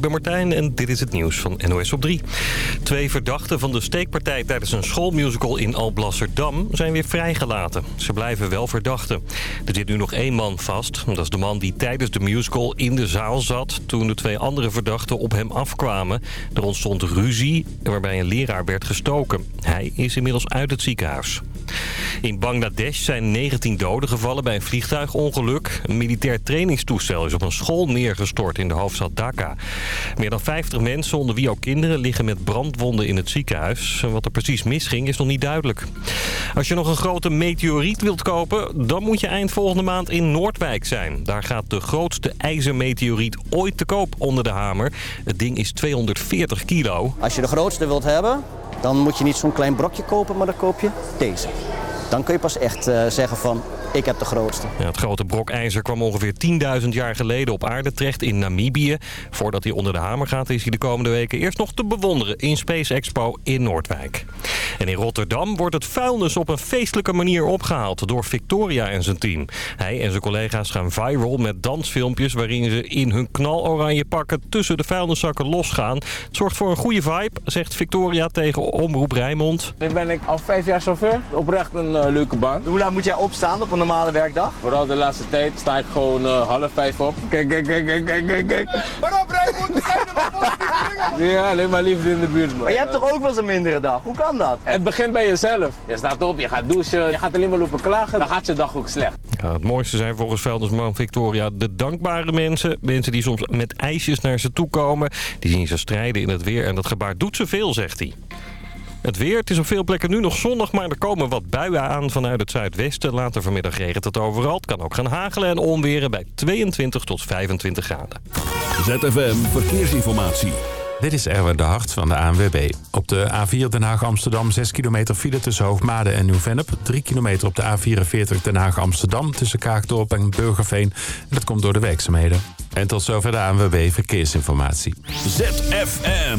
Ik ben Martijn en dit is het nieuws van NOS op 3. Twee verdachten van de steekpartij tijdens een schoolmusical in Alblasserdam zijn weer vrijgelaten. Ze blijven wel verdachten. Er zit nu nog één man vast. Dat is de man die tijdens de musical in de zaal zat... toen de twee andere verdachten op hem afkwamen. Er ontstond ruzie waarbij een leraar werd gestoken. Hij is inmiddels uit het ziekenhuis. In Bangladesh zijn 19 doden gevallen bij een vliegtuigongeluk. Een militair trainingstoestel is op een school neergestort in de hoofdstad Dhaka. Meer dan 50 mensen, onder wie ook kinderen, liggen met brandwonden in het ziekenhuis. Wat er precies misging is nog niet duidelijk. Als je nog een grote meteoriet wilt kopen, dan moet je eind volgende maand in Noordwijk zijn. Daar gaat de grootste ijzermeteoriet ooit te koop onder de hamer. Het ding is 240 kilo. Als je de grootste wilt hebben, dan moet je niet zo'n klein brokje kopen, maar dan koop je deze. Dan kun je pas echt uh, zeggen van, ik heb de grootste. Ja, het grote brok ijzer kwam ongeveer 10.000 jaar geleden op aarde terecht in Namibië. Voordat hij onder de hamer gaat is hij de komende weken eerst nog te bewonderen in Space Expo in Noordwijk. En in Rotterdam wordt het vuilnis op een feestelijke manier opgehaald door Victoria en zijn team. Hij en zijn collega's gaan viral met dansfilmpjes waarin ze in hun knaloranje pakken tussen de vuilniszakken losgaan. Het zorgt voor een goede vibe, zegt Victoria tegen Omroep Rijnmond. Nu ben ik al vijf jaar chauffeur. Oprecht een uh, leuke baan. Hoe laat moet jij opstaan op een normale werkdag? Vooral de laatste tijd sta ik gewoon uh, half vijf op. Kijk, kijk, kijk, kijk, kijk, kijk, kijk. Waarom Rijnmond? Ja, alleen maar liefde in de buurt. Man. Maar je hebt toch ook wel eens een mindere dag? Hoe kan dat? Het begint bij jezelf. Je staat op, je gaat douchen, je gaat alleen maar lopen klagen. Dan gaat je dag ook slecht. Ja, het mooiste zijn volgens vuilnisman Victoria de dankbare mensen. Mensen die soms met ijsjes naar ze toe komen. Die zien ze strijden in het weer en dat gebaar doet ze veel, zegt hij. Het weer, het is op veel plekken nu nog zonnig, maar er komen wat buien aan vanuit het zuidwesten. Later vanmiddag regent het overal. Het kan ook gaan hagelen en onweren bij 22 tot 25 graden. ZFM Verkeersinformatie. Dit is Erwin de Hart van de ANWB. Op de A4 Den Haag-Amsterdam 6 kilometer file tussen Hoogmade en Nieuw-Vennep. 3 kilometer op de A44 Den Haag-Amsterdam tussen Kaagdorp en Burgerveen. En dat komt door de werkzaamheden. En tot zover de ANWB Verkeersinformatie. ZFM.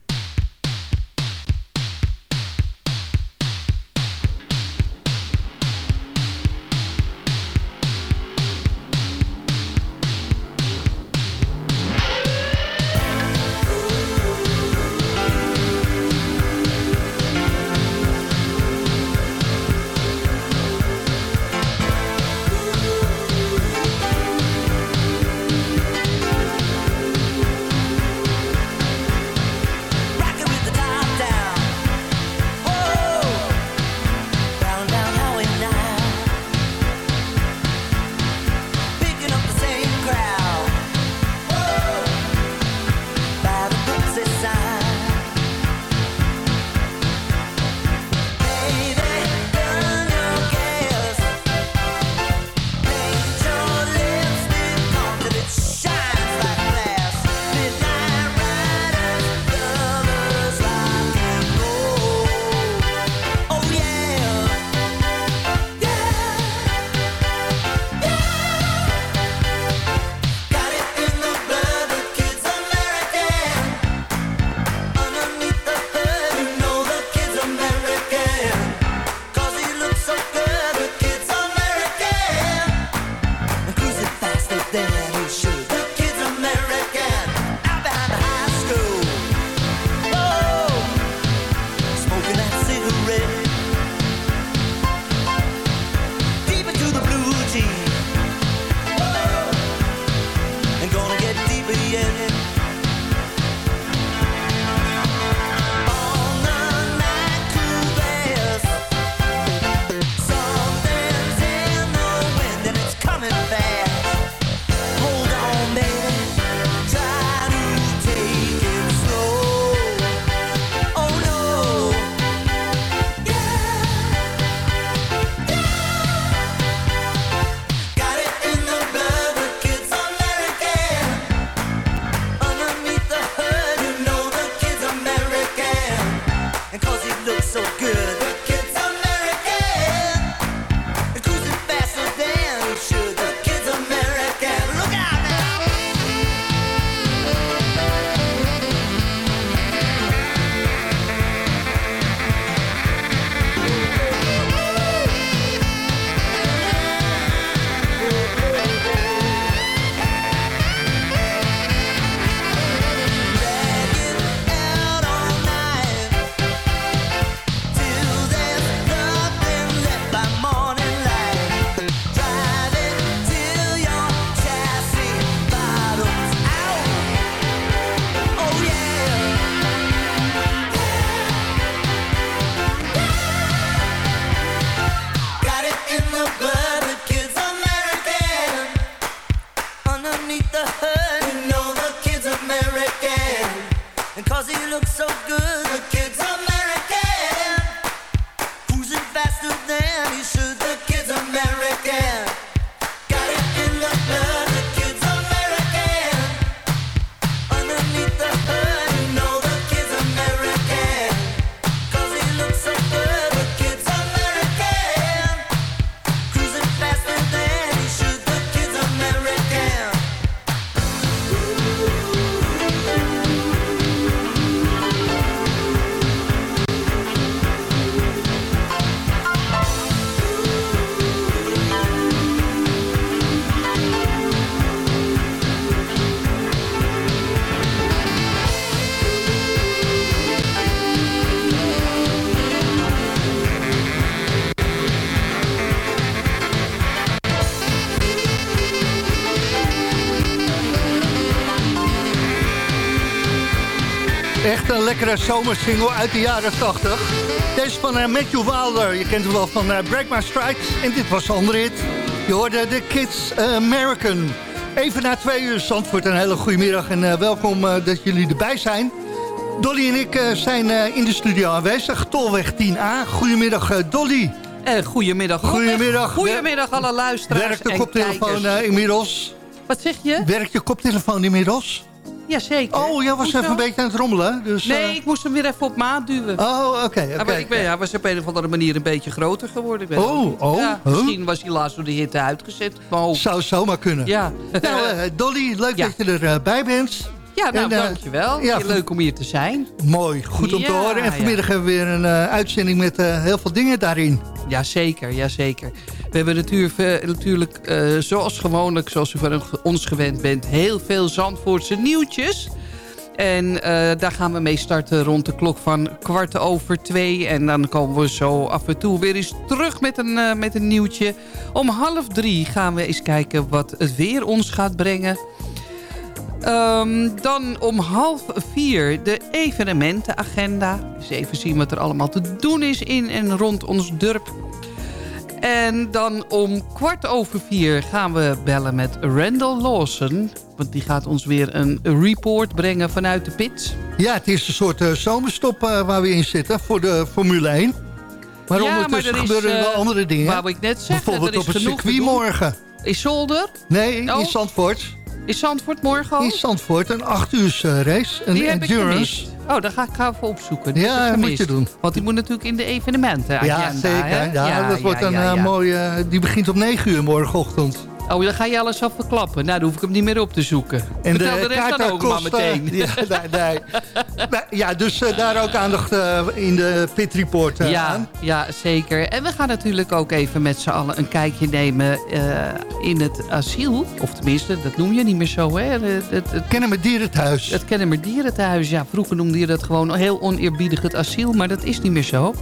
underneath the hood. You know the kid's American. And cause he looks so good. Lekkere zomersingle uit de jaren 80. Deze van uh, Matthew Wilder. Je kent hem wel van uh, Break My Stride. En dit was andere hit. Je hoorde de Kids American. Even na twee uur Zandvoort. Een hele goede middag en uh, welkom dat jullie erbij zijn. Dolly en ik zijn in de studio aanwezig. Tolweg 10A. Goedemiddag Dolly. Goedemiddag. Goedemiddag. Goedemiddag alle luisteraars Werkt de koptelefoon inmiddels? Wat zeg je? Werkt je koptelefoon inmiddels? Jazeker. Oh, jij was even een beetje aan het rommelen. Dus, nee, uh... ik moest hem weer even op maat duwen. Oh, oké. Okay, okay, okay. Hij was op een of andere manier een beetje groter geworden. Oh, oh. Ja, misschien was hij laatst door de hitte uitgezet. Maar Zou zomaar kunnen. Ja. Nou, uh, Dolly, leuk ja. dat je erbij uh, bent. Ja, nou, en, dankjewel. Ja, leuk om hier te zijn. Mooi, goed om te horen. En vanmiddag hebben we weer een uitzending met heel veel dingen daarin. Jazeker, jazeker. We hebben natuurlijk, uh, zoals gewoonlijk, zoals u van ons gewend bent... heel veel Zandvoortse nieuwtjes. En uh, daar gaan we mee starten rond de klok van kwart over twee. En dan komen we zo af en toe weer eens terug met een, uh, met een nieuwtje. Om half drie gaan we eens kijken wat het weer ons gaat brengen. Um, dan om half vier de evenementenagenda. Dus even zien wat er allemaal te doen is in en rond ons dorp. En dan om kwart over vier gaan we bellen met Randall Lawson. Want die gaat ons weer een report brengen vanuit de pits. Ja, het is een soort uh, zomerstop uh, waar we in zitten voor de Formule 1. Maar ja, ondertussen maar gebeuren er wel andere dingen. Waar ik net zeg, Bijvoorbeeld er is op het circuit morgen. Is Zolder? Nee, oh. in Zandvoort. Is Zandvoort morgen al? In Zandvoort, een 8 uur race. Een endurance. Oh, dat ga ik even opzoeken. Die ja, dat moet je doen. Want die moet natuurlijk in de evenementen. Ja, zeker. Hè? Ja, ja, dat wordt een uh, mooie... Die begint om 9 uur morgenochtend. Oh, dan ga je alles af verklappen. Nou, dan hoef ik hem niet meer op te zoeken. En Vertel de, de rest dan ook kost, maar meteen. Uh, ja, nee, nee. ja, dus uh, daar ook aandacht uh, in de Pit Report ja, aan. Ja, zeker. En we gaan natuurlijk ook even met z'n allen een kijkje nemen in het asiel. Of tenminste, dat noem je niet meer zo, hè? Het, het, het Kennemer Dierenthuis. Het Kennemer Dierenthuis, ja. Vroeger noemde je dat gewoon heel oneerbiedig het asiel, maar dat is niet meer zo.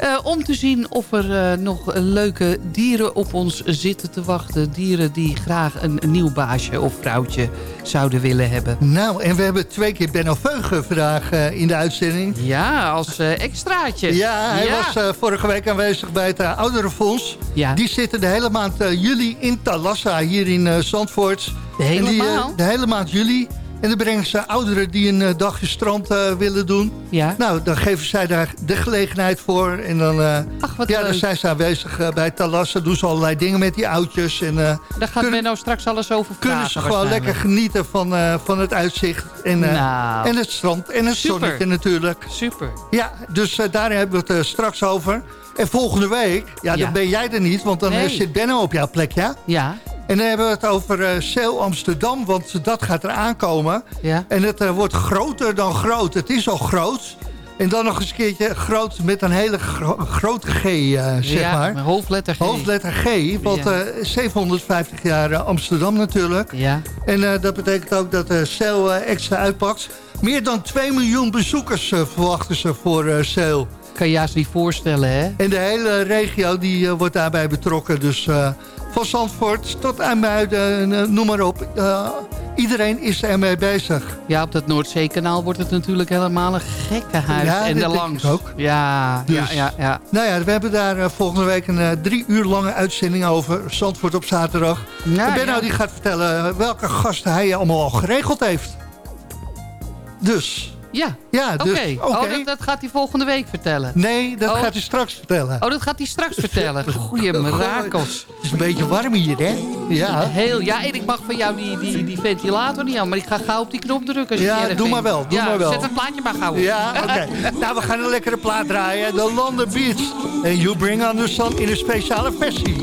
Uh, om te zien of er uh, nog leuke dieren op ons zitten te wachten. Dieren die graag een, nieuw baasje of vrouwtje zouden willen hebben. Nou, en we hebben twee keer Benno Veugen vandaag uh, in de uitzending. Ja, als extraatje. Ja, hij ja. was vorige week aanwezig bij het Ouderenfonds. Ja. Die zitten de hele maand juli in Talassa, hier in Zandvoort. De hele en die, maand? de hele maand juli. En dan brengen ze ouderen die een uh, dagje strand uh, willen doen. Ja. Nou, dan geven zij daar de gelegenheid voor. En dan, uh, Ach, wat ja, leuk. dan zijn ze aanwezig bij Talassa. Doen ze allerlei dingen met die oudjes. En, Daar gaat kunnen, Menno straks alles over vragen. Kunnen ze gewoon lekker genieten van, van het uitzicht. En, nou. en het strand. En het Super. zonnetje natuurlijk. Super. Ja, dus daar hebben we het straks over. En volgende week, ja, Ja. dan ben jij er niet. Want dan Nee. zit Benno op jouw plek, ja? Ja, En dan hebben we het over uh, Sail Amsterdam, want dat gaat er aankomen. ja. En het uh, wordt groter dan groot. Het is al groot. En dan nog eens een keertje groot met een hele gro grote G, uh, zeg ja, maar. hoofdletter G. Hoofdletter G, want Ja. eh 750 jaar Amsterdam natuurlijk. Ja. En eh, dat betekent ook dat Sail eh, extra uitpakt. Meer dan 2 miljoen bezoekers eh, verwachten ze voor eh Sail. Kan je juist niet voorstellen, hè? En de hele regio die, eh, wordt daarbij betrokken. Dus eh, van Zandvoort tot IJmuiden, eh, noem maar op. Iedereen is ermee bezig. Ja, op dat Noordzeekanaal wordt het natuurlijk helemaal een gekkenhuis. Ja, en dat denk langs. ik ook. Ja, Dus. ja, ja, ja. Nou ja, we hebben daar volgende week een drie uur lange uitzending over. Zandvoort op zaterdag. Ja, en Benno ja. die gaat vertellen welke gasten hij allemaal al geregeld heeft. Dus, Ja, ja, oké. dus, Oh, dat, dat gaat hij volgende week vertellen. Nee, dat Oh. gaat hij straks vertellen. Oh, dat gaat hij straks vertellen. Goeie mirakels. Het is een beetje warm hier, hè? Ja. Heel, ja, en ik mag van jou die, die, die ventilator niet aan, maar ik ga gauw op die knop drukken. Als je Ja, doe vindt. maar wel, doe ja, maar wel. Zet het plaatje maar gauw op. Ja, oké. nou, we gaan een lekkere plaat draaien. De London Beats. En You Bring On The Sun in een speciale versie.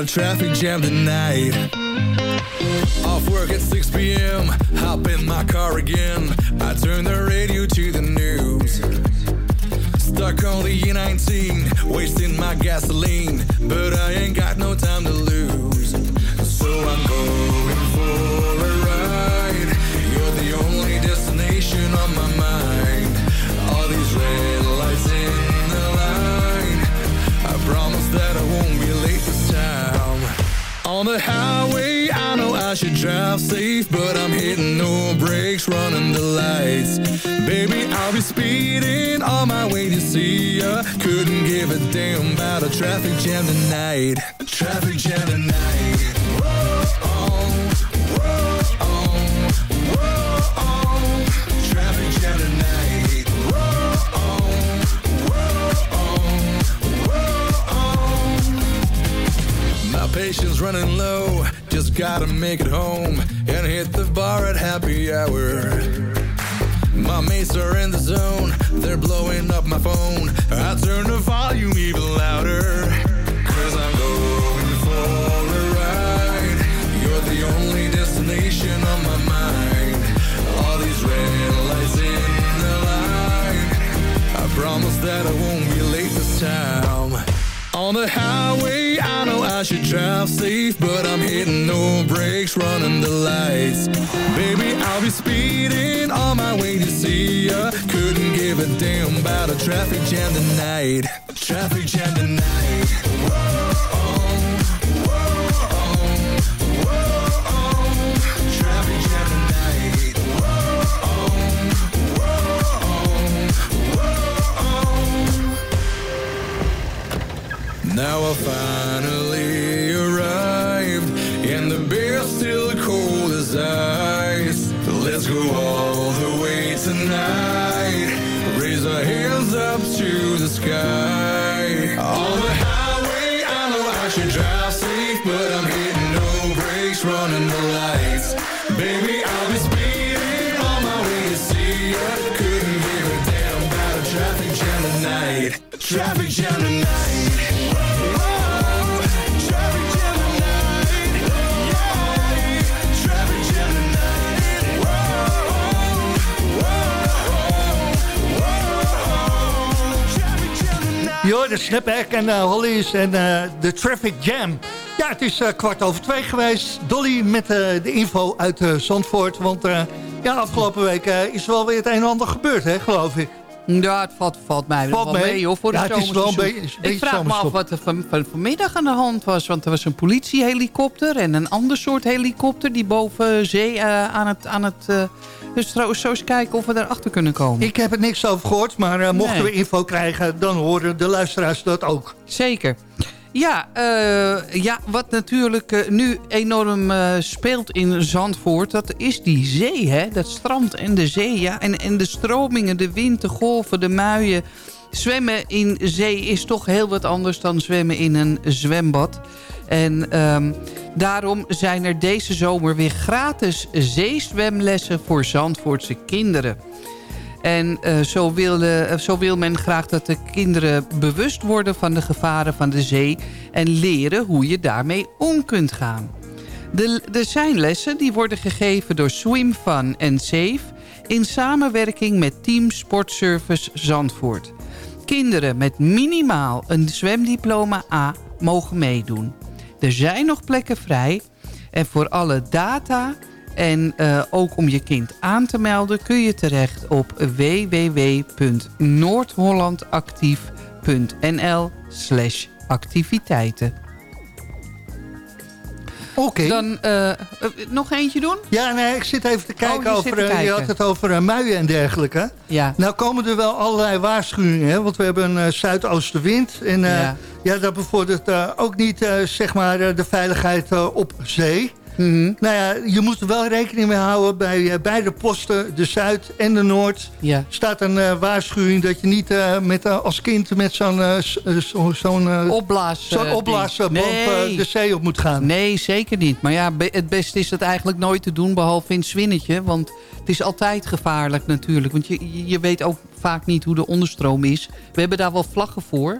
A traffic jam tonight. Off work at 6 p.m., hop in my car again. I turn the radio to the news. Stuck on the E19, wasting my gasoline, but I ain't got ya. Couldn't give a damn about a traffic jam tonight. Traffic jam tonight. Whoa, whoa, whoa. Traffic jam tonight. Whoa, whoa, whoa. My patience running low, just gotta make it home and hit the bar at happy hour. My mates are in the zone, they're blowing up my phone. I turn the volume even louder. Cause I'm going for a ride. You're the only destination on my mind. All these red lights in the line. I promise that I won't be late this time. On the highway, I should drive safe, but I'm hitting no brakes, running the lights. Baby, I'll be speeding on my way to see ya. Couldn't give a damn about a traffic jam tonight. Traffic jam tonight. Whoa, whoa, whoa. Traffic jam tonight. Whoa, whoa, whoa. Now I find Traffic jam tonight. Whoa, traffic jam tonight. Yeah, traffic jam tonight. Whoa, whoa, whoa, traffic jam tonight. Jo, de Snapback en uh, Hollies en eh, de Traffic Jam. Ja, het is eh, kwart over twee geweest. Dolly met de info uit Zandvoort. Want ja, afgelopen week is wel weer het een en ander gebeurd, hè, geloof ik. Ja, het valt, valt mij Valt wel mee? mee, hoor, voor Ja, de het is wel een zomerseizoen. beetje- een beetje Ik vraag me af wat er van, van, vanmiddag aan de hand was. Want er was een politiehelikopter en een ander soort helikopter... die boven zee eh, aan het... Aan het eh, dus zo, zo eens kijken of we daarachter kunnen komen. Ik heb er niks over gehoord, maar eh, mochten Nee. we info krijgen... dan horen de luisteraars dat ook. Zeker. Ja, eh, ja wat natuurlijk eh, nu enorm eh, speelt in Zandvoort... dat is die zee, hè? Dat strand en de zee, ja. En, en de stromingen, de wind, de golven, de muien. Zwemmen in zee is toch heel wat anders dan zwemmen in een zwembad. En ehm, daarom zijn er deze zomer weer gratis zeezwemlessen... voor Zandvoortse kinderen. En eh, zo, wil, eh, zo wil men graag dat de kinderen bewust worden van de gevaren van de zee... en leren hoe je daarmee om kunt gaan. De, de zijnlessen die worden gegeven door Swim Fun and Safe... in samenwerking met Team Sportservice Zandvoort. Kinderen met minimaal een zwemdiploma A mogen meedoen. Er zijn nog plekken vrij en voor alle data en eh, ook om je kind aan te melden... kun je terecht op www.noordhollandactief.nl slash activiteiten. Oké. Dan eh, eh, nog eentje doen? Ja, nee, ik zit even te kijken Oh, je over... te je kijken. had het over muien en dergelijke. Ja. Nou komen er wel allerlei waarschuwingen, hè? want we hebben een zuidoostenwind. En Ja. ja. dat bevordert ook niet zeg maar, de veiligheid op zee. Mhm. Nou ja, je moet er wel rekening mee houden bij eh, beide posten, de Zuid en de Noord. Ja. staat een eh, waarschuwing dat je niet eh, met, als kind met zo'n zo- zo'n Opblaas. zo'n Nee. de zee op moet gaan. Nee, zeker niet. Maar ja, het beste is het eigenlijk nooit te doen, behalve in het zwinnetje. Want het is altijd gevaarlijk natuurlijk. Want je, je weet ook vaak niet hoe de onderstroom is. We hebben daar wel vlaggen voor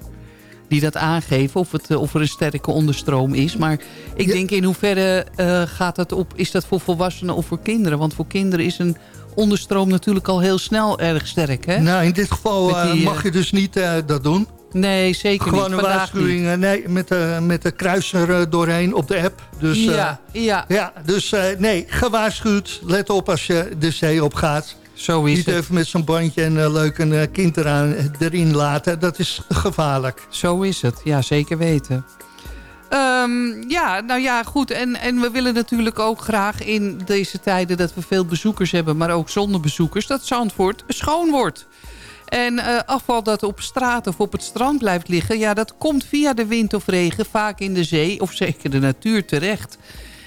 die dat aangeven of, het, eh, of er een sterke onderstroom is. Maar ik Ja. denk in hoeverre eh, gaat dat op, is dat voor volwassenen of voor kinderen? Want voor kinderen is een onderstroom natuurlijk al heel snel erg sterk. Hè? Nou, in dit geval eh, mag je dus niet dat doen. Nee, zeker Gewoon niet. een Vandaag waarschuwing nee, met, de met de kruiser doorheen op de app. Dus, Ja, ja, ja, dus nee, gewaarschuwd. Let op als je de zee op gaat. Zo is Niet het. even met zo'n bandje en eh, leuk een eh, kind eraan, erin laten. Dat is gevaarlijk. Zo is het, ja, zeker weten. Ehm, ja, nou ja, goed. En, en we willen natuurlijk ook graag in deze tijden... dat we veel bezoekers hebben, maar ook zonder bezoekers... dat Zandvoort schoon wordt. En eh, afval dat op straat of op het strand blijft liggen... ja, dat komt via de wind of regen vaak in de zee... of zeker de natuur terecht.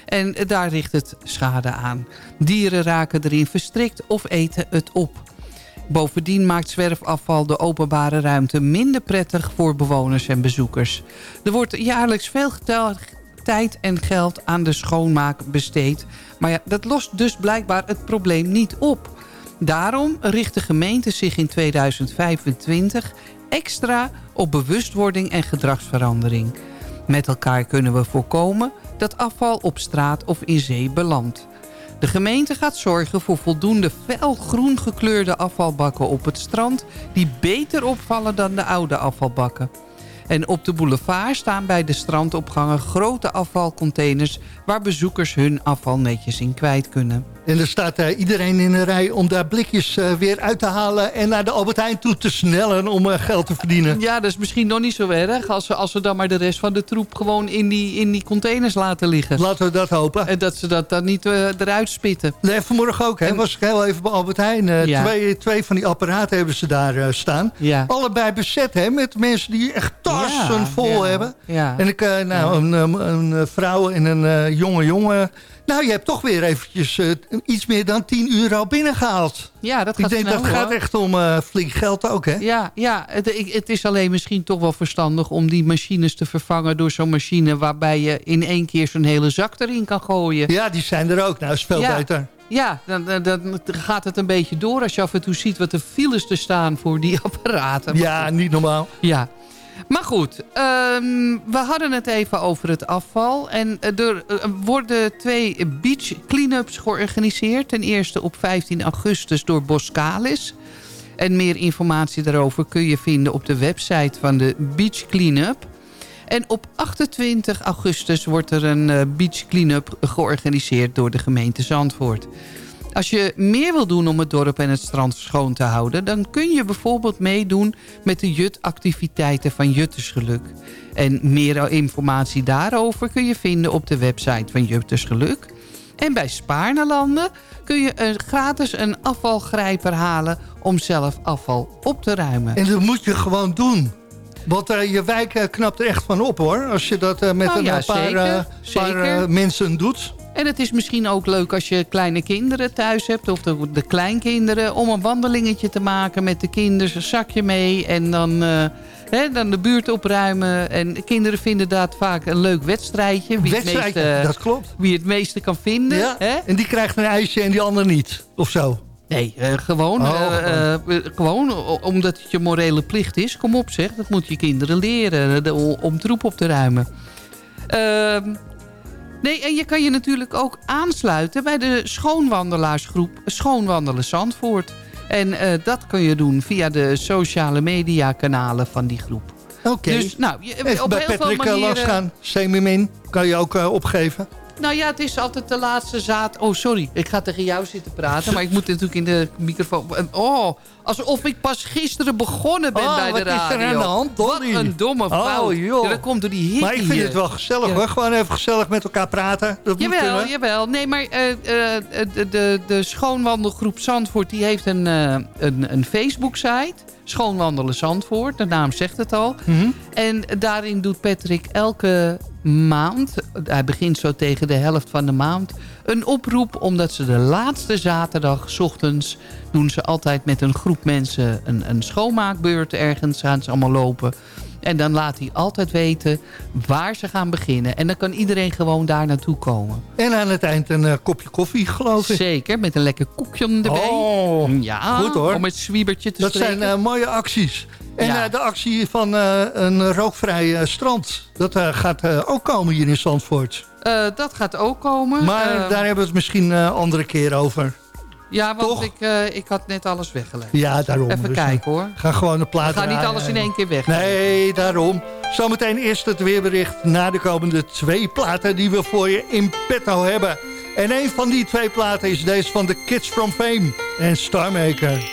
En daar richt het schade aan. Dieren raken erin verstrikt of eten het op. Bovendien maakt zwerfafval de openbare ruimte minder prettig voor bewoners en bezoekers. Er wordt jaarlijks veel tijd en geld aan de schoonmaak besteed. Maar dat lost dus blijkbaar het probleem niet op. Daarom richt de gemeente zich in 2025 extra op bewustwording en gedragsverandering. Met elkaar kunnen we voorkomen dat afval op straat of in zee belandt. De gemeente gaat zorgen voor voldoende felgroen gekleurde afvalbakken op het strand... die beter opvallen dan de oude afvalbakken. En op de boulevard staan bij de strandopgangen grote afvalcontainers... waar bezoekers hun afval netjes in kwijt kunnen. En er staat eh, iedereen in een rij om daar blikjes eh, weer uit te halen... en naar de Albert Heijn toe te snellen om eh, geld te verdienen. Ja, dat is misschien nog niet zo erg... als we, als we dan maar de rest van de troep gewoon in die, in die containers laten liggen. Laten we dat hopen. En dat ze dat dan niet eruit spitten. Nee, vanmorgen ook, hè, En- was ik heel even bij Albert Heijn. Ja. twee, twee van die apparaten hebben ze daar staan. Ja. Allebei bezet, hè, met mensen die echt tassen Ja, vol hebben. En ik, nou, een, een, een vrouw en een jonge jongen. Nou, je hebt toch weer eventjes iets meer dan 10 euro binnengehaald. Ja, dat Ik gaat denk snel, dat gaat echt om eh, flink geld ook, hè? Ja, ja het, ik- het is alleen misschien toch wel verstandig om die machines te vervangen door zo'n machine waarbij je in één keer zo'n hele zak erin kan gooien. Ja, die zijn er ook. Nou, is veel Ja. beter. Ja, dan, dan, dan gaat het een beetje door als je af en toe ziet wat de files er staan voor die apparaten. Ja, niet normaal. Ja. Maar goed, ehm, we hadden het even over het afval. En eh, er eh, worden twee beach clean-ups georganiseerd. Ten eerste op 15 augustus door Boskalis. En meer informatie daarover kun je vinden op de website van de Beach Cleanup. En op 28 augustus wordt er een eh, beach clean-up georganiseerd door de gemeente Zandvoort. Als je meer wil doen om het dorp en het strand schoon te houden... dan kun je bijvoorbeeld meedoen met de jutactiviteiten van Juttersgeluk. En meer informatie daarover kun je vinden op de website van Juttersgeluk. En bij Spaarnelanden kun je eh, gratis een afvalgrijper halen... om zelf afval op te ruimen. En dat moet je gewoon doen. Want eh, je wijk eh, knapt er echt van op, hoor. Als je dat eh, met Oh een ja, paar, zeker, paar zeker. mensen doet. En het is misschien ook leuk als je kleine kinderen thuis hebt... of de, de kleinkinderen, om een wandelingetje te maken met de kinderen. Een zakje mee en dan, eh, hè, dan de buurt opruimen. En kinderen vinden dat vaak een leuk wedstrijdje. Wie, Wedstrijd, het, meeste, dat klopt. wie het meeste kan vinden. Ja. Hè? En die krijgt een ijsje en die ander niet. Of zo. Nee, eh, gewoon, Oh, eh, gewoon omdat het je morele plicht is. Kom op zeg, dat moet je kinderen leren de- om troep op te ruimen. Nee, en je kan je natuurlijk ook aansluiten bij de schoonwandelaarsgroep Schoonwandelen Zandvoort. En eh, dat kun je doen via de sociale media kanalen van die groep. Oké. Dus nou, je, Even op bij heel veel Patrick eh, manieren... langs gaan. Semimin kan je ook eh, opgeven. Nou ja, het is altijd de laatste zaad... Oh, sorry. Ik ga tegen jou zitten praten. Maar ik moet natuurlijk in de microfoon... Oh, alsof ik pas gisteren begonnen ben Oh, bij wat de is er radio. aan de hand, Dolly? Wat een domme. Oh, joh. Ja, dat komt door die hitte Maar ik vind het wel gezellig, Ja. hoor. Gewoon even gezellig met elkaar praten. Dat moet Jawel, kunnen. jawel. Nee, maar eh, eh, de, de, de schoonwandelgroep Zandvoort... die heeft een, eh, een, een Facebook-site. Schoonwandelen Zandvoort. De naam zegt het al. Mhm. En daarin doet Patrick elke maand... hij begint zo tegen de helft van de maand... een oproep omdat ze de laatste zaterdag... s ochtends doen ze altijd met een groep mensen... een, een schoonmaakbeurt ergens gaan ze allemaal lopen... En dan laat hij altijd weten waar ze gaan beginnen. En dan kan iedereen gewoon daar naartoe komen. En aan het eind een eh, kopje koffie, geloof ik. Zeker, met een lekker koekje erbij. Oh, ja, goed hoor. Om het zwiebertje te Dat spreken. zijn eh, mooie acties. En Ja. eh, de actie van eh, een rookvrij eh, strand... dat eh, gaat eh, ook komen hier in Zandvoort. Eh, dat gaat ook komen. Maar Eh, daar hebben we het misschien een andere keer over. ja, want toch? ik, eh, ik had net alles weggelegd. Ja, daarom. Even Dus, kijken hoor. Ga gewoon een plaat We gaan niet alles in één keer weg. Nee, daarom. Zometeen eerst het weerbericht na de komende twee platen die we voor je in petto hebben. En een van die twee platen is deze van The Kids From Fame en Starmaker.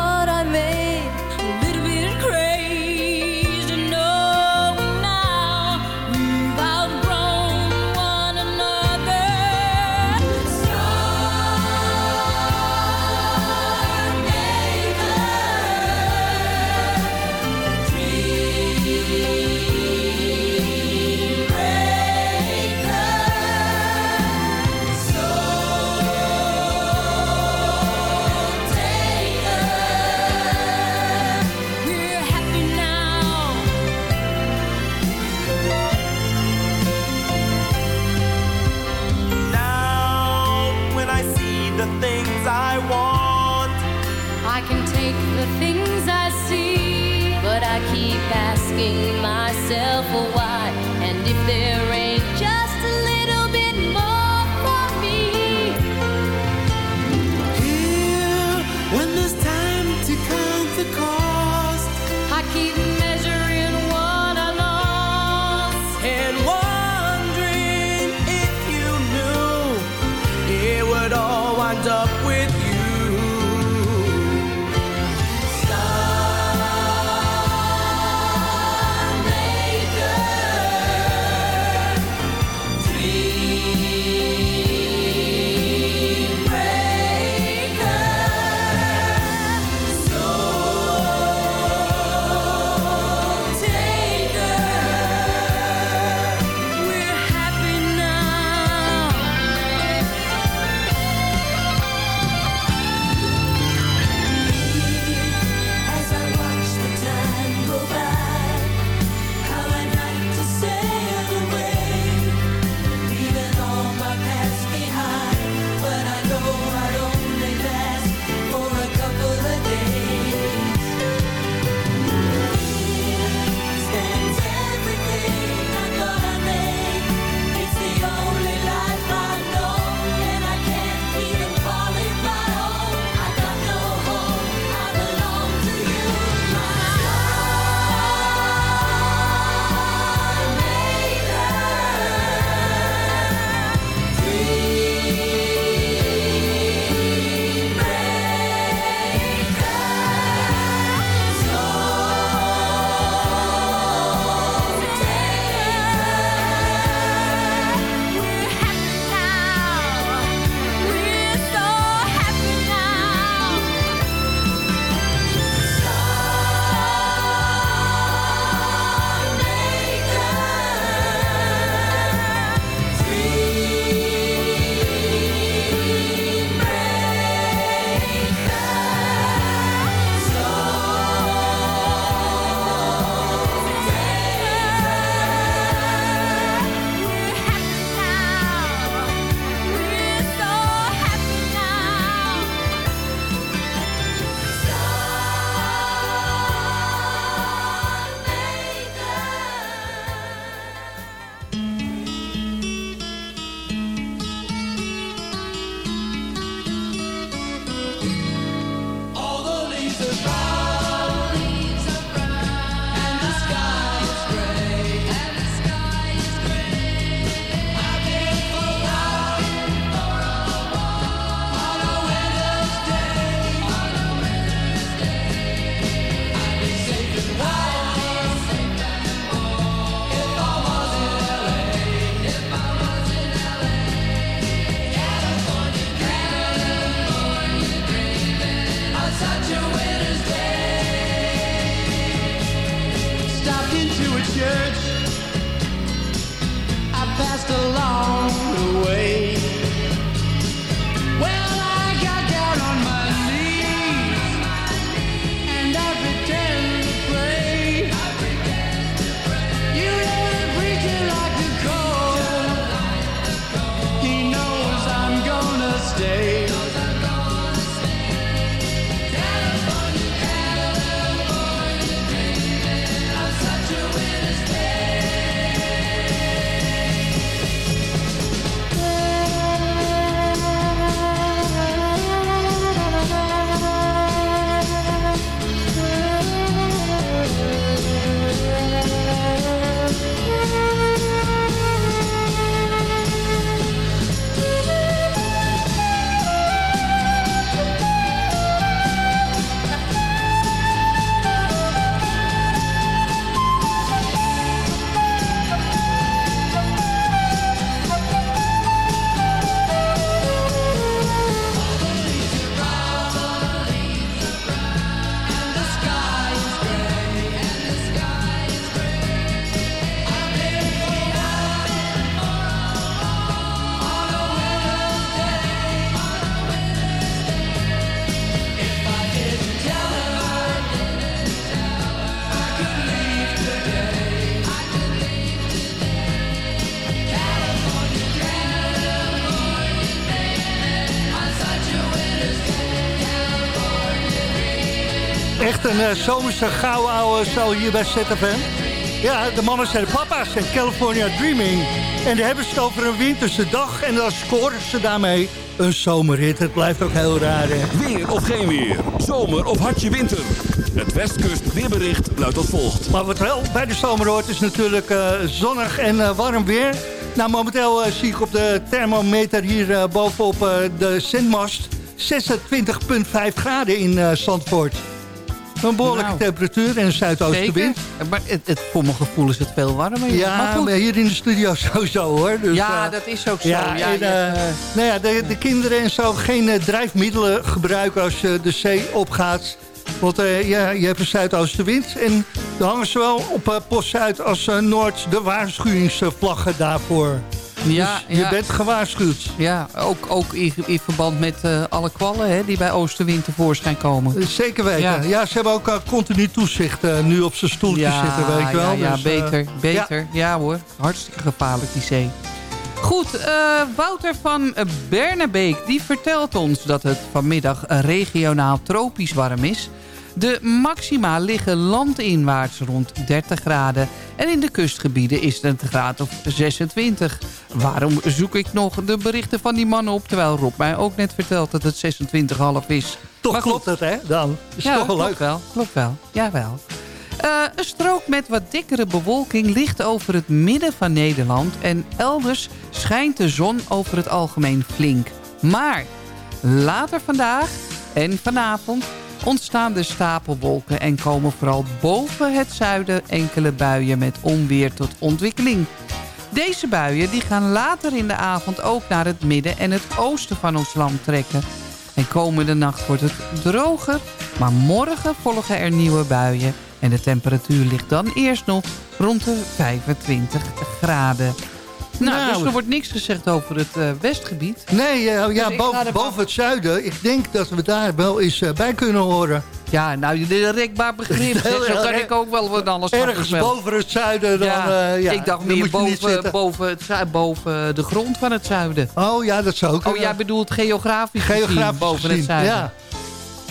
Echt een uh, zomerse gauw ouwe zo hier bij ZFM. Ja, de mannen zijn de papa's en California Dreaming. En dan hebben ze het over een winterse dag. En dan scoren ze daarmee een zomerhit. Het blijft ook heel raar, hè? Weer of geen weer. Zomer of hartje winter. Het Westkust weerbericht luidt als volgt. Maar wat wel bij de zomer hoort is natuurlijk uh, zonnig en uh, warm weer. Nou, momenteel uh, zie ik op de thermometer hier bovenop de zendmast 26,5 graden in Zandvoort. Een behoorlijke nou, temperatuur en een zuidoostenwind. Maar het, het, voor mijn gevoel is het veel warmer. Ja, maar hier in de studio sowieso hoor. Dus, ja, uh, dat is ook zo. Ja, ja, en, uh, nou ja, de, de, kinderen en zo geen uh, drijfmiddelen gebruiken als je de zee opgaat. Want ja, je hebt een zuidoostenwind. En dan hangen ze wel op Post Zuid als Noord de waarschuwingsvlaggen daarvoor. Ja, dus je ja. bent gewaarschuwd. Ja, ook, ook in, in verband met uh, alle kwallen hè, die bij Oosterwind tevoorschijn komen. Zeker weten. Ja, ja ze hebben ook uh, continu toezicht uh, nu op zijn stoeltje ja, zitten, weet je wel. Ja, ja dus, beter. beter. Ja. hoor, hartstikke gevaarlijk die zee. Goed, Wouter van Bernebeek die vertelt ons dat het vanmiddag regionaal tropisch warm is... De maxima liggen landinwaarts rond 30 graden. En in de kustgebieden is het een graad of 26. Waarom zoek ik nog de berichten van die mannen op... terwijl Rob mij ook net vertelt dat het 26,5 is. Toch maar klopt het, hè, dan? Is ja, toch wel klopt leuk. wel, klopt wel. Jawel. Uh, een strook met wat dikkere bewolking ligt over het midden van Nederland... en elders schijnt de zon over het algemeen flink. Maar later vandaag en vanavond ontstaan de stapelwolken en komen vooral boven het zuiden enkele buien met onweer tot ontwikkeling. Deze buien die gaan later in de avond ook naar het midden en het oosten van ons land trekken. En komende nacht wordt het droger, maar morgen volgen er nieuwe buien. En de temperatuur ligt dan eerst nog rond de 25 graden. Nou, Nou, dus er wordt niks gezegd over het uh, westgebied. Nee, uh, ja, ik boven, boven het zuiden. Ik denk dat we daar wel eens uh, bij kunnen horen. Ja, nou, dit is een rekbaar begrip. Zo kan ik ook wel wat anders Ergens boven het zuiden dan... Ja, ja, ik dacht meer je boven, boven, het, boven de grond van het zuiden. Oh ja, dat zou ook Oh, kunnen. jij bedoelt geografisch, gezien Geografisch boven gezien, het zuiden. ja.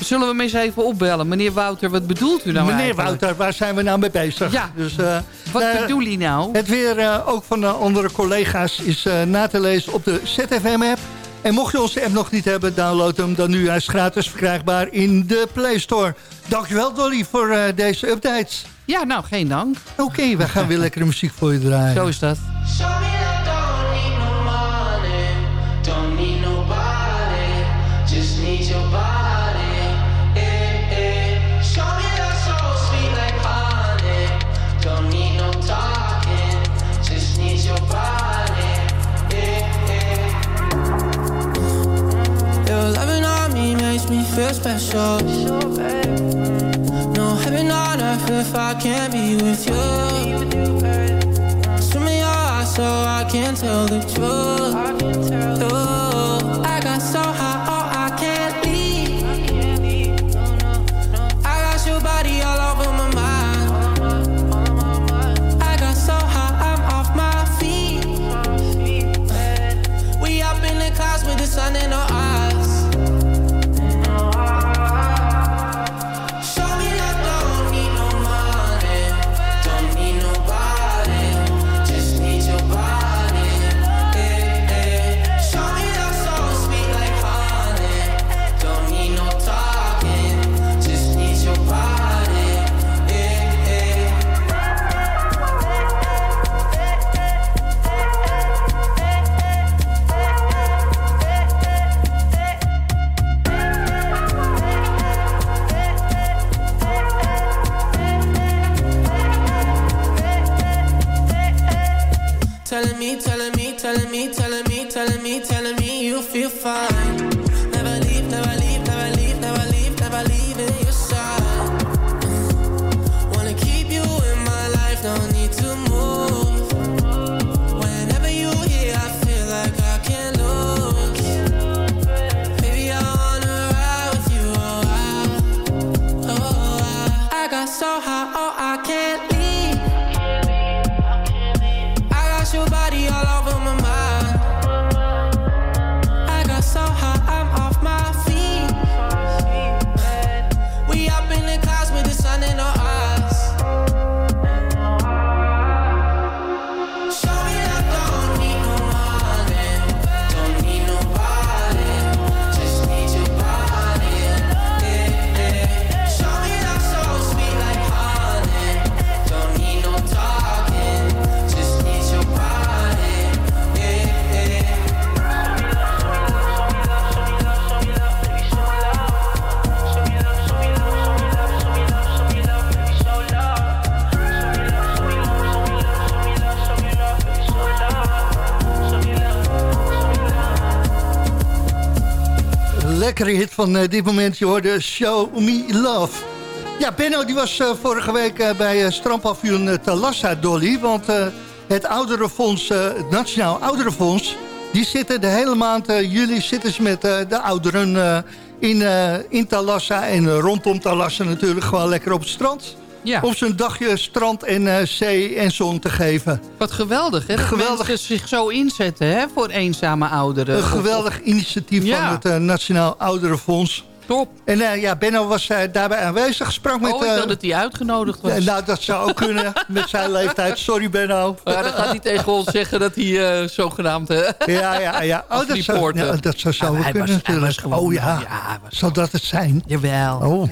Zullen we hem eens even opbellen? Meneer Wouter, wat bedoelt u nou Meneer eigenlijk? Wouter, waar zijn we nou mee bezig? Ja, Dus, eh, wat eh, bedoel je nou? Het weer eh, ook van de andere collega's is eh, na te lezen op de ZFM-app. En mocht je onze app nog niet hebben, download hem dan nu. Hij is gratis verkrijgbaar in de Play Store. Dankjewel Dolly voor eh, deze updates. Ja, nou, geen dank. Oké, we gaan weer lekkere muziek voor je draaien. Zo is dat. Me me feel special. No heaven on earth if I can't be with you. Swim in your eyes so I can tell the truth. Ooh, I got so Lekkere hit van eh, dit moment, je hoorde Show Me Love. Ja, Benno die was eh, vorige week eh, bij uh, strandpavioen Talassa, Dolly. Want het ouderenfonds, het Nationaal Ouderenfonds... die zitten de hele maand juli zitten ze met de ouderen in, in Talassa... en rondom Talassa natuurlijk gewoon lekker op het strand. Ja. Om ze een dagje strand en eh, zee en zon te geven. Wat geweldig, hè? Dat Geweldig. mensen zich zo inzetten, hè? Voor eenzame ouderen. Een geweldig initiatief Ja. van het eh, Nationaal Ouderenfonds. Top. En eh, ja, Benno was eh, daarbij aanwezig. Sprak met... oh, ik eh, dacht dat hij uitgenodigd was. nou, dat zou ook kunnen met zijn leeftijd. Sorry, Benno. Ja, dan gaat hij tegen ons zeggen dat hij zogenaamd... Ja, ja, ja. Oh, dat zou, ja, dat zou zo Ah, kunnen was- natuurlijk. gewoon- oh ja, ja, zal dat het zijn? Jawel. Oh,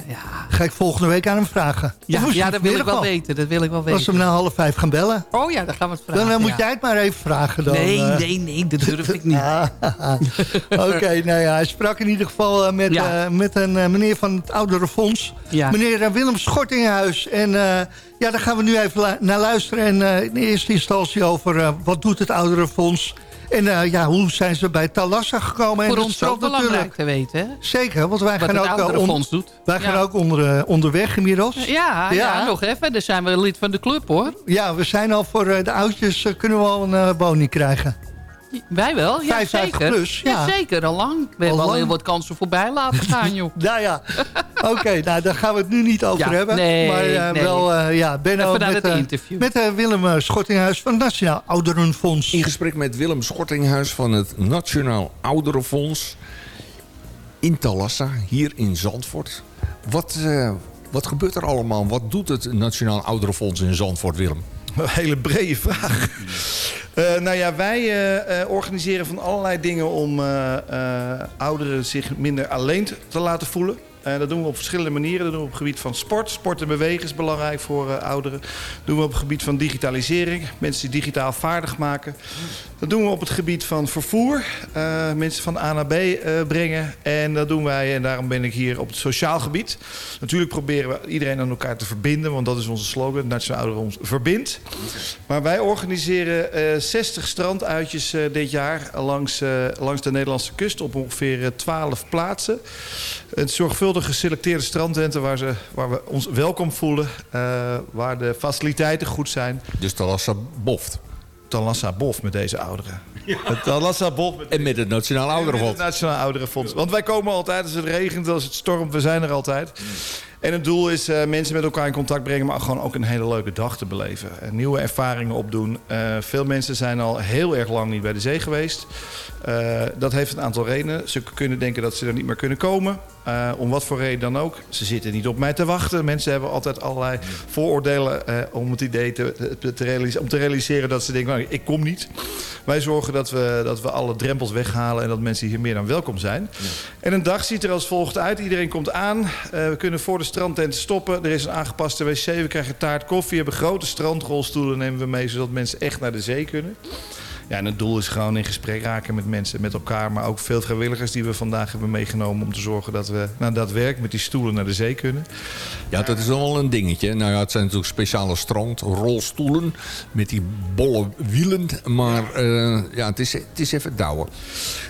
ga ik volgende week aan hem vragen. Ja, ja dat wil ik wel al? weten. Dat wil ik wel Als we weten. hem na half vijf gaan bellen. Oh ja, dan gaan we het vragen. Dan moet ja. jij het maar even vragen. Dan, Nee, nee, nee, dat durf ik niet. Oké, nou ja, hij sprak in ieder geval met, Ja. eh, met een eh, meneer van het Ouderenfonds. Ja. Meneer eh, Willem Schortinghuis. En eh, ja, daar gaan we nu even naar luisteren. En in eerste instantie over wat doet het Ouderenfonds. En eh, ja, hoe zijn ze bij Talassa gekomen? en Voor het ons ook belangrijk te weten, hè? Zeker, want wij Wat gaan ook, doet. wij gaan ook onder, onderweg inmiddels. Ja, ja. nog even. Dan zijn we lid van de club, hoor. Ja, we zijn al voor de oudjes, kunnen we al een bonie krijgen. Wij wel, ja 55 zeker. plus, ja. zeker, al lang. We hebben al heel wat kansen voorbij laten gaan, joh. Nou ja, oké, nou daar gaan we het nu niet over Ja, hebben. nee, maar eh, nee. wel, eh, ja, Benno met, het eh, interview. met Willem Schortinghuis van het Nationaal Ouderenfonds. In gesprek met Willem Schortinghuis van het Nationaal Ouderenfonds in Talassa, hier in Zandvoort. Wat, eh, wat gebeurt er allemaal? Wat doet het Nationaal Ouderenfonds in Zandvoort, Willem? Een hele brede vraag. Eh, nou ja, wij eh, eh, organiseren van allerlei dingen om ouderen zich minder alleen te laten voelen. Eh, dat doen we op verschillende manieren. Dat doen we op het gebied van sport. Sport en bewegen is belangrijk voor eh, ouderen. Dat doen we op het gebied van digitalisering. Mensen die digitaal vaardig maken. Dat doen we op het gebied van vervoer. eh, mensen van A naar B brengen. En dat doen wij, en daarom ben ik hier op het sociaal gebied. Natuurlijk proberen we iedereen aan elkaar te verbinden. Want dat is onze slogan. Nationaal Ouderenfonds verbindt. Maar wij organiseren eh 60 stranduitjes dit jaar langs, langs de Nederlandse kust op ongeveer eh, 12 plaatsen. Het zorgvuldig zorgvuldig geselecteerde strandtenten waar, ze, waar we ons welkom voelen. eh, waar de faciliteiten goed zijn. Dus Talassa boft. Talassa boft met deze ouderen. Het Talassa boft met En met het Nationaal met Ouderenfonds. het Nationaal Ouderenfonds. Want wij komen altijd als het regent, als het stormt, we zijn er altijd. En het doel is eh, mensen met elkaar in contact brengen, maar gewoon ook een hele leuke dag te beleven. En nieuwe ervaringen opdoen. Eh, veel mensen zijn al heel erg lang niet bij de zee geweest. Eh, dat heeft een aantal redenen. Ze kunnen denken dat ze er niet meer kunnen komen. Eh, om wat voor reden dan ook. Ze zitten niet op mij te wachten. Mensen hebben altijd allerlei vooroordelen eh, om het idee te, te, realiseren, om te realiseren dat ze denken, nou, ik kom niet. Wij zorgen dat we, dat we alle drempels weghalen en dat mensen hier meer dan welkom zijn. En een dag ziet er als volgt uit. Iedereen komt aan. Eh, we kunnen voor de strandtent stoppen. Er is een aangepaste wc. We krijgen taart, koffie. We hebben grote strandrolstoelen nemen we mee, zodat mensen echt naar de zee kunnen. Ja, en het doel is gewoon in gesprek raken met mensen, met elkaar. Maar ook veel vrijwilligers die we vandaag hebben meegenomen... om te zorgen dat we nou, daadwerkelijk met die stoelen naar de zee kunnen. Ja, dat is dan wel een dingetje. Nou ja, het zijn natuurlijk speciale strandrolstoelen met die bolle wielen. Maar eh, ja, het is, het is even douwen.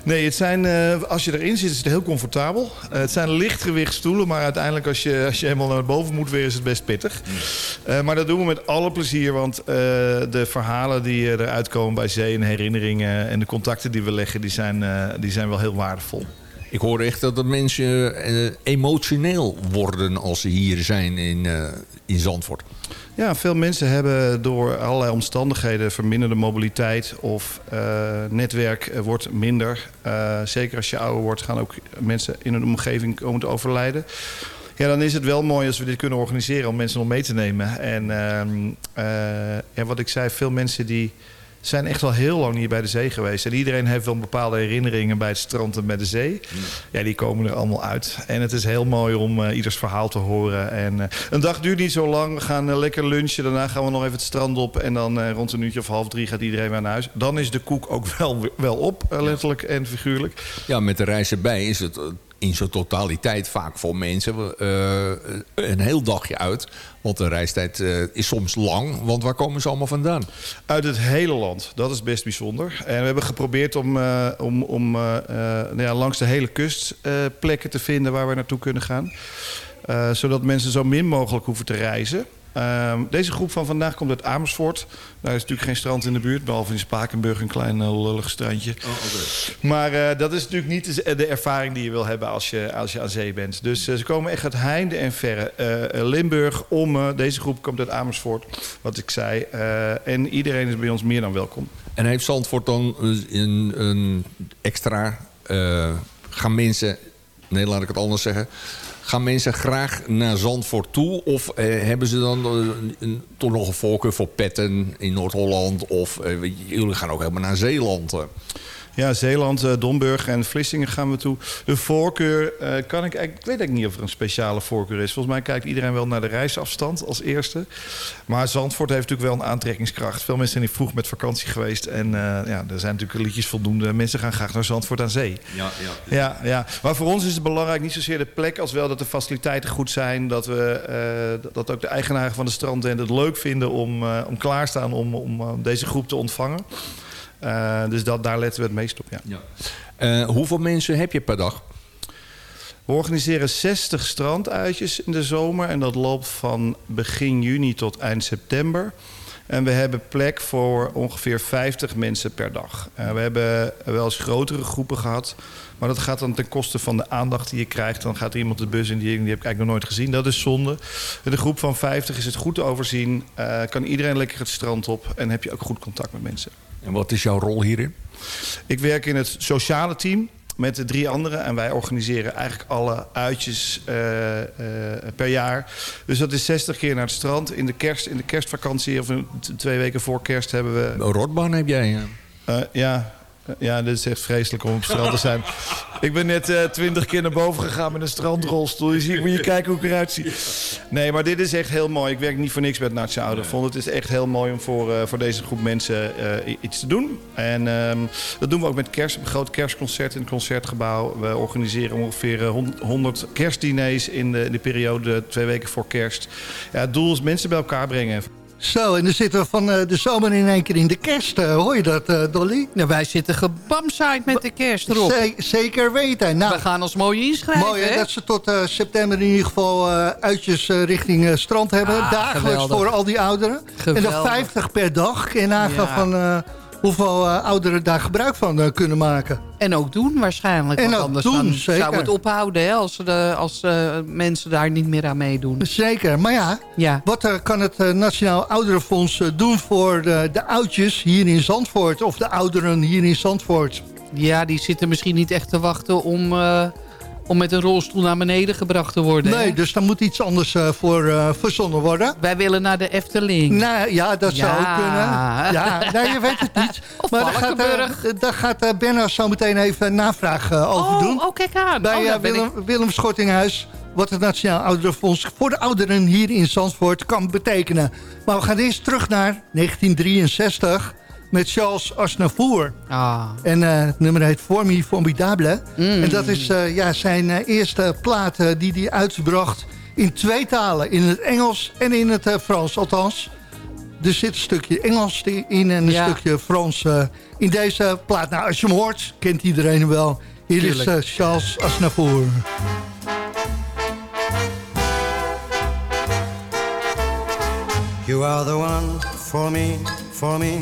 Nee, het zijn, eh, als je erin zit is het heel comfortabel. Eh, het zijn lichtgewicht stoelen, maar uiteindelijk als je, als je helemaal naar boven moet weer is het best pittig. Maar dat doen we met alle plezier, want de verhalen die eruit komen bij zee en herinneringen en de contacten die we leggen, die zijn, eh, die zijn wel heel waardevol. Ik hoor echt dat de mensen eh, emotioneel worden als ze hier zijn in, eh, in Zandvoort. Ja, veel mensen hebben door allerlei omstandigheden verminderde mobiliteit of netwerk wordt minder. Zeker als je ouder wordt gaan ook mensen in een omgeving komen te overlijden. Ja, dan is het wel mooi als we dit kunnen organiseren om mensen nog mee te nemen. En ehm, eh, ja, wat ik zei, veel mensen die zijn echt wel heel lang hier bij de zee geweest. En iedereen heeft wel bepaalde herinneringen bij het strand en bij de zee. Ja, die komen er allemaal uit. En het is heel mooi om eh, ieders verhaal te horen. En eh, een dag duurt niet zo lang. We gaan eh, lekker lunchen. Daarna gaan we nog even het strand op. En dan rond een uurtje of half drie gaat iedereen weer naar huis. Dan is de koek ook wel, wel op, letterlijk en figuurlijk. Ja, met de reis erbij is het in zijn totaliteit vaak voor mensen eh, een heel dagje uit. Want de reistijd eh, is soms lang. Want waar komen ze allemaal vandaan? Uit het hele land. Dat is best bijzonder. En we hebben geprobeerd om, eh, om, om nou ja, langs de hele kust plekken te vinden waar we naartoe kunnen gaan. Zodat mensen zo min mogelijk hoeven te reizen. Ehm, deze groep van vandaag komt uit Amersfoort. Daar is natuurlijk geen strand in de buurt, behalve in Spakenburg een klein eh, lullig strandje. Maar eh, dat is natuurlijk niet de, de ervaring die je wil hebben als je, als je aan zee bent. Dus eh, ze komen echt uit heinde en verre. Limburg, Ommen, deze groep komt uit Amersfoort, wat ik zei. En iedereen is bij ons meer dan welkom. En heeft Zandvoort dan een, een extra... gaan mensen... Nee, laat ik het anders zeggen. Gaan mensen graag naar Zandvoort toe? Of eh, hebben ze dan eh, toch nog een voorkeur voor petten in Noord-Holland? Of eh, jullie gaan ook helemaal naar Zeeland? Ja, Zeeland, eh, Domburg en Vlissingen gaan we toe. De voorkeur, eh, kan ik, ik weet eigenlijk niet of er een speciale voorkeur is. Volgens mij kijkt iedereen wel naar de reisafstand als eerste. Maar Zandvoort heeft natuurlijk wel een aantrekkingskracht. Veel mensen zijn hier vroeg met vakantie geweest. En eh, ja, er zijn natuurlijk liedjes voldoende. Mensen gaan graag naar Zandvoort aan zee. Ja, ja. Ja, ja, maar voor ons is het belangrijk niet zozeer de plek... als wel dat de faciliteiten goed zijn. Dat, we, dat ook de eigenaren van de strandtent het leuk vinden om, om klaarstaan om, om deze groep te ontvangen. Eh, dus dat, daar letten we het meest op, ja. Eh, hoeveel mensen heb je per dag? We organiseren 60 stranduitjes in de zomer. En dat loopt van begin juni tot eind september. En we hebben plek voor ongeveer 50 mensen per dag. Eh, we hebben wel eens grotere groepen gehad. Maar dat gaat dan ten koste van de aandacht die je krijgt. Dan gaat er iemand de bus in, die, die heb ik eigenlijk nog nooit gezien. Dat is zonde. Met een groep van 50 is het goed te overzien. Kan iedereen lekker het strand op. En heb je ook goed contact met mensen. En wat is jouw rol hierin? Ik werk in het sociale team met de drie anderen. En wij organiseren eigenlijk alle uitjes eh, eh, per jaar. Dus dat is 60 keer naar het strand. In de, kerst, in de kerstvakantie, of twee weken voor kerst, hebben we... Een rotbaan heb jij, ja. Eh, ja. Eh, Ja, dit is echt vreselijk om op strand te zijn. ik ben net eh, twintig keer naar boven gegaan met een strandrolstoel. Je ziet, moet je kijken hoe ik eruit zie. Nee, maar dit is echt heel mooi. Ik werk niet voor niks met Nationaal Ouderenfonds. Het is echt heel mooi om voor, eh, voor deze groep mensen iets te doen. En ehm, dat doen we ook met kerst. Een groot kerstconcert in het Concertgebouw. We organiseren ongeveer eh, hon- 100 kerstdiners in de, in de periode twee weken voor kerst. Ja, het doel is mensen bij elkaar brengen. Zo, en dan zitten we van eh, de zomer in één keer in de kerst. eh, hoor je dat, eh, Dolly? Nou, wij zitten gebamsaaid met de kerst erop. Ze- zeker weten. Nou, we gaan ons mooi inschrijven. Mooi hè, dat ze tot september in ieder geval uitjes richting strand hebben. Ah, Dagelijks geweldig. voor al die ouderen. En dan Geweldig. 50 per dag. En nagaan Ja. van hoeveel eh, ouderen daar gebruik van eh, kunnen maken. En ook doen waarschijnlijk. En ook anders doen, dan zeker. zou het ophouden hè, als, de, als eh, mensen daar niet meer aan meedoen. Zeker, maar ja, Ja. wat kan het Nationaal Ouderenfonds doen voor de, de oudjes hier in Zandvoort? Of de ouderen hier in Zandvoort? Ja, die zitten misschien niet echt te wachten om, om met een rolstoel naar beneden gebracht te worden. Nee, hè? dus daar moet iets anders eh, voor eh, verzonnen worden. Wij willen naar de Efteling. Nou, ja, dat zou Ja. kunnen. Ja, nee, je weet het niet. Of maar daar gaat, eh, daar gaat Benno zo meteen even een navraag over oh, doen. oh, kijk aan. Bij oh, Willem, ik... Willem Schortinghuis. Wat het Nationaal Ouderenfonds voor de ouderen hier in Zandvoort kan betekenen. Maar we gaan eerst terug naar 1963 met Charles Aznavour. Ah. En eh, het nummer heet Formi Formidable. Mm. En dat is eh, ja, zijn eh, eerste plaat die hij uitbracht in twee talen. In het Engels en in het eh, Frans. Althans, er zit een stukje Engels in en een Ja. stukje Frans eh, in deze plaat. Nou, als je hem hoort, kent iedereen hem wel. Hier is Tuurlijk. Charles Aznavour. You are the one for me, for me,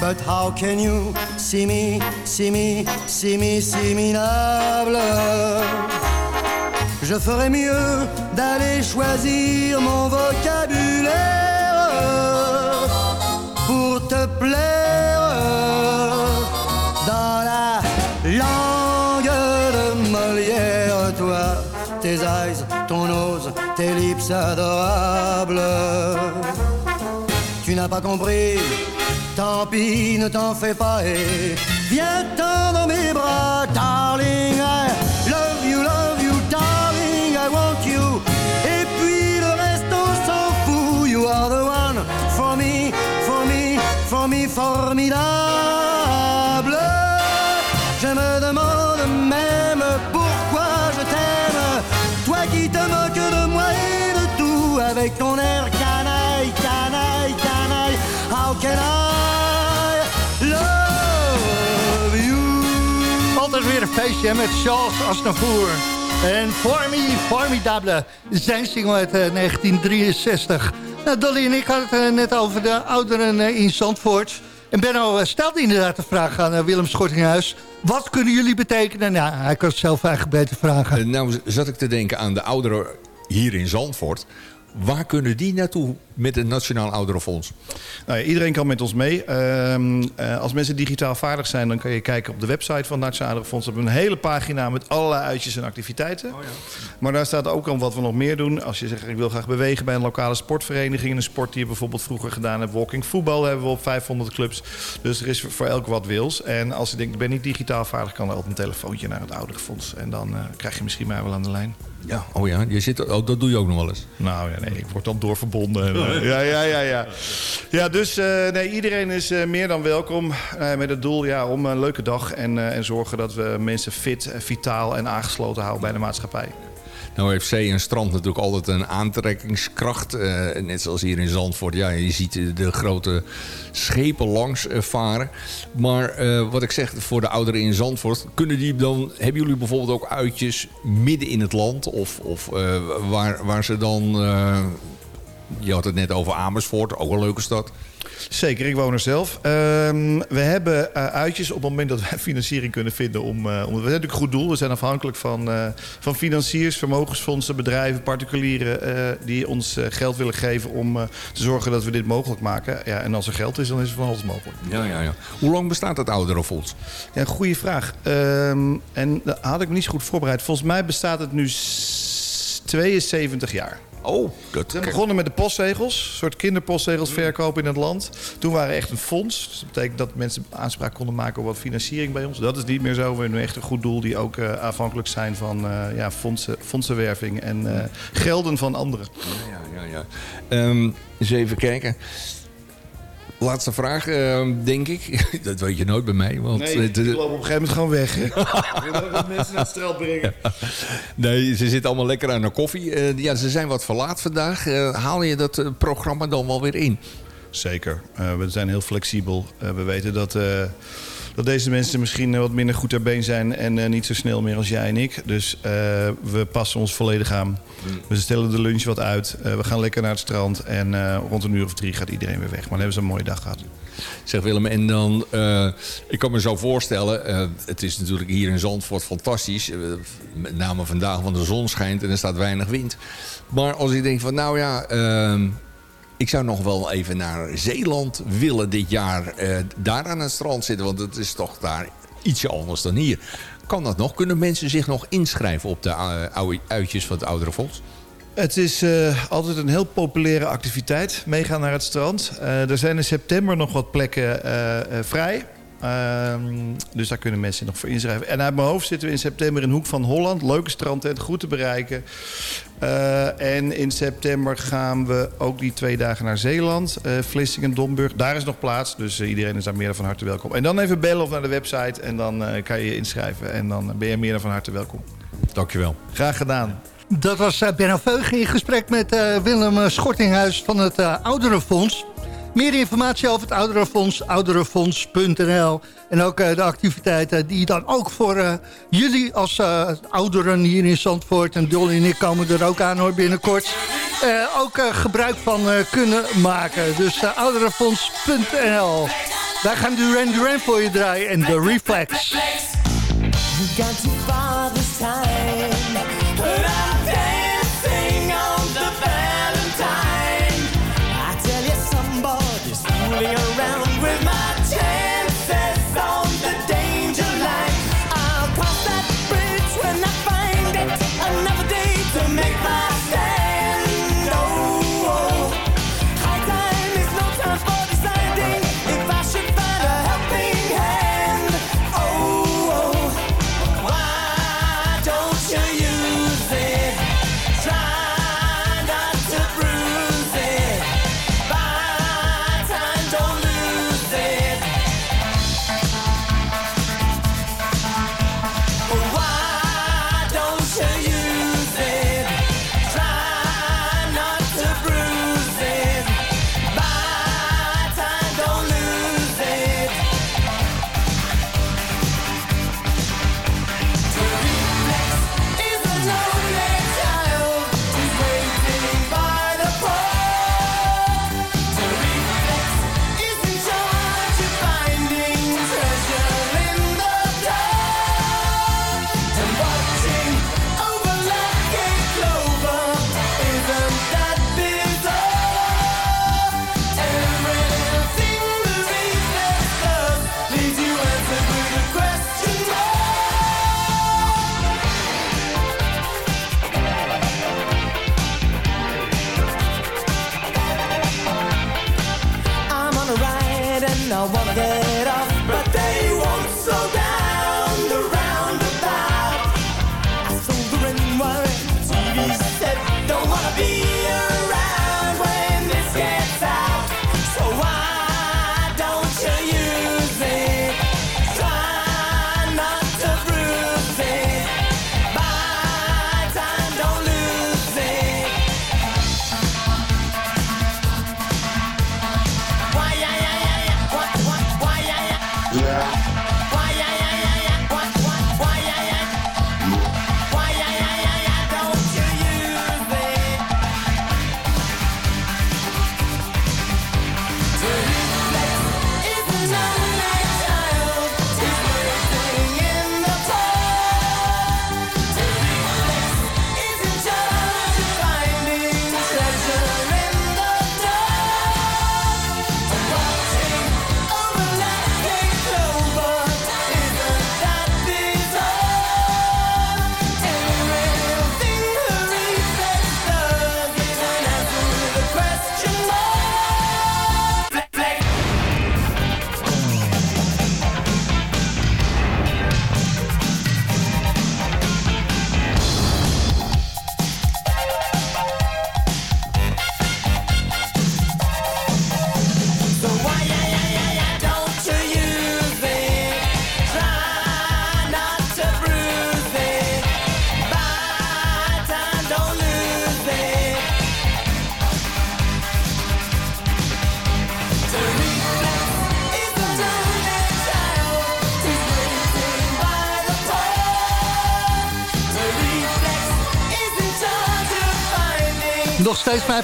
But how can you see me, see me, see me, see me minable Je ferais mieux d'aller choisir mon vocabulaire pour te plaire dans la langue de Molière. Toi, tes eyes, ton nose, tes lips adorables. Tu n'as pas compris, tant pis, ne t'en fais pas et viens-t'en dans mes bras, darling. I love you, love you, darling, I want you. Et puis le reste, on s'en fout. You are the one for me, for me, for me, formidable. Feestje met Charles Aznavour. En For Me, Formidable, zijn single uit eh, 1963. Nou, Dolly en ik hadden het eh, net over de ouderen eh, in Zandvoort. En Benno eh, stelde inderdaad de vraag aan eh, Willem Schortinghuis. Wat kunnen jullie betekenen? Nou, hij kan het zelf eigenlijk beter vragen. Eh, nou zat ik te denken aan de ouderen hier in Zandvoort. Waar kunnen die naartoe met het Nationaal Ouderenfonds? Nou ja, iedereen kan met ons mee. Ehm, eh, als mensen digitaal vaardig zijn, dan kan je kijken op de website van het Nationale Fonds. We hebben een hele pagina met allerlei uitjes en activiteiten. Maar daar staat ook al wat we nog meer doen. Als je zegt, ik wil graag bewegen bij een lokale sportvereniging. Een sport die je bijvoorbeeld vroeger gedaan hebt. Walking voetbal hebben we op 500 clubs. Dus er is voor elk wat wils. En als je denkt, ik ben niet digitaal vaardig, kan er altijd een telefoontje naar het Ouderenfonds. En dan eh, krijg je misschien mij wel aan de lijn. Ja, oh ja, je zit, oh, dat doe je ook nog wel eens. Nou ja, nee, ik word dan doorverbonden. En, ja, ja, ja, ja. Ja, dus eh, nee, iedereen is eh, meer dan welkom. eh, met het doel ja, om een leuke dag en, en zorgen dat we mensen fit, vitaal en aangesloten houden bij de maatschappij. Nou heeft zee en strand natuurlijk altijd een aantrekkingskracht. eh, net zoals hier in Zandvoort. Ja, je ziet de, grote schepen langs eh, varen. Maar eh, wat ik zeg, voor de ouderen in Zandvoort... Kunnen die dan, hebben jullie bijvoorbeeld ook uitjes midden in het land? Of, of waar, waar ze dan... je had het net over Amersfoort, ook een leuke stad. Zeker, ik woon er zelf. Ehm, we hebben eh, uitjes op het moment dat wij financiering kunnen vinden. Om, eh, om, we zijn natuurlijk een goed doel. We zijn afhankelijk van, eh, van financiers, vermogensfondsen, bedrijven, particulieren... die ons geld willen geven om te zorgen dat we dit mogelijk maken. Ja, en als er geld is, dan is er van alles mogelijk. Ja, ja, ja. Hoe lang bestaat het ouderenfonds? Ja, goede vraag. Ehm, en dat had ik me niet zo goed voorbereid. Volgens mij bestaat het nu s- 72 jaar. Oh, dat We begonnen met de postzegels, een soort kinderpostzegels verkopen in het land. Toen waren we echt een fonds. Dus dat betekent dat mensen aanspraak konden maken op wat financiering bij ons. Dat is niet meer zo. We hebben nu echt een goed doel die ook eh, afhankelijk zijn van eh, ja, fondsen, fondsenwerving en eh, gelden van anderen. Ja, ja, ja. Ehm, eens even kijken. Laatste vraag, ehm, denk ik. Dat weet je nooit bij mij. Want Nee, het- loop op een gegeven moment gewoon weg. hè. Ik wil ook mensen naar het strand brengen. Nee, ze zitten allemaal lekker aan de koffie. Eh, ja, ze zijn wat verlaat vandaag. Eh, haal je dat eh, programma dan wel weer in? Zeker. Eh, we zijn heel flexibel. Eh, we weten dat, eh, dat deze mensen misschien eh, wat minder goed ter been zijn... en eh, niet zo snel meer als jij en ik. Dus eh, we passen ons volledig aan. We stellen de lunch wat uit. We gaan lekker naar het strand. En rond een uur of drie gaat iedereen weer weg. Maar dan hebben ze een mooie dag gehad. Zeg Willem, en dan, ik kan me zo voorstellen, het is natuurlijk hier in Zandvoort fantastisch. met name vandaag, want de zon schijnt en er staat weinig wind. Maar als ik denk van, nou ja, ehm, ik zou nog wel even naar Zeeland willen dit jaar. eh, daar aan het strand zitten, want het is toch daar ietsje anders dan hier. Kan dat nog? Kunnen mensen zich nog inschrijven op de eh, oude uitjes van het Oudere Fonds? Het is eh, altijd een heel populaire activiteit. Meegaan naar het strand. Er zijn in september nog wat plekken vrij. Ehm, dus daar kunnen mensen nog voor inschrijven. En uit mijn hoofd zitten we in september in Hoek van Holland. Leuke strandtent, goed te bereiken. Eh, en in september gaan we ook die twee dagen naar Zeeland. eh Vlissingen, Domburg. Daar is nog plaats. Dus eh, iedereen is daar meer dan van harte welkom. En dan even bellen of naar de website. En dan eh, kan je je inschrijven. En dan ben je meer dan van harte welkom. Dankjewel. Graag gedaan. Dat was uh, Benno Veugen in gesprek met eh, Willem Schortinghuis van het eh, Ouderenfonds. Meer informatie over het Ouderenfonds, ouderenfonds.nl. En ook eh, de activiteiten die dan ook voor eh, jullie als eh, ouderen hier in Zandvoort... en Dolly en ik komen er ook aan hoor binnenkort... ook gebruik van kunnen maken. Dus ouderenfonds.nl. Wij gaan Duran Duran voor je draaien en The Reflex. Too far this time.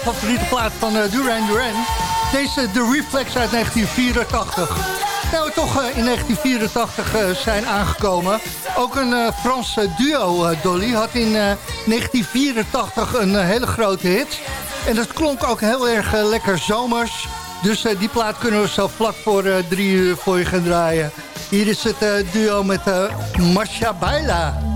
mijn favoriete plaat van eh, Duran Duran. Deze The Reflex uit 1984. Nou, we toch eh, in 1984 eh, zijn aangekomen. Ook een Franse duo, Dolly, had in 1984 een hele grote hit. En dat klonk ook heel erg lekker zomers. Dus die plaat kunnen we zo vlak voor drie uur voor je gaan draaien. Hier is het duo met Marcia Baila.